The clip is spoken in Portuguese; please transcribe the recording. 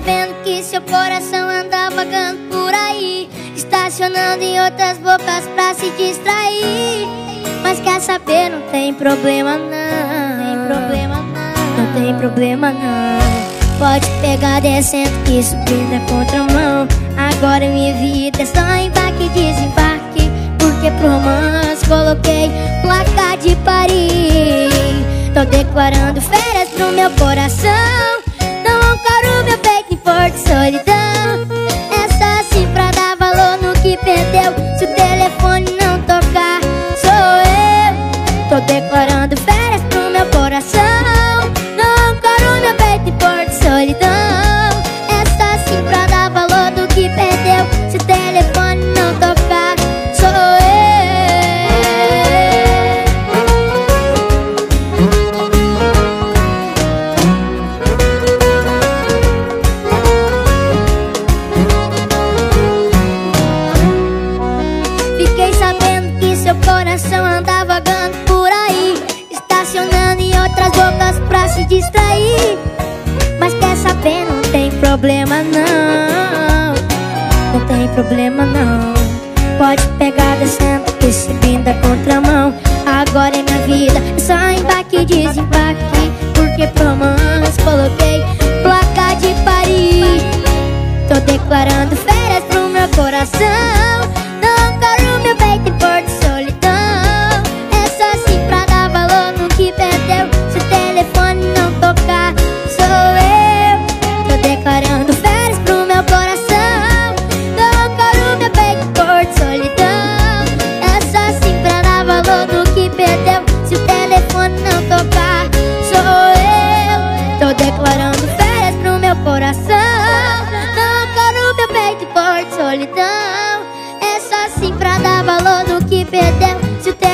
sabendo que seu coração anda vagando por aí Estacionando em outras bocas pra se distrair. Mas quer saber, não tem problema não. Não. Tem problema não. Pode pegar descendo que subindo é contramão Agora minha vida é só embarque e desembarque Porque pro romance coloquei placa de Paris. Tô declarando férias pro meu coração. story coração anda vagando por aí Estacionando em outras bocas pra se distrair. Mas quer saber, não tem problema não. Não tem problema não. Pode pegar descendo que subindo é contramão Agora é minha vida, é só embarque e desembarque. Porque pro romance coloquei placa de Paris. Tô declarando férias pro meu coração que perdeu. Se o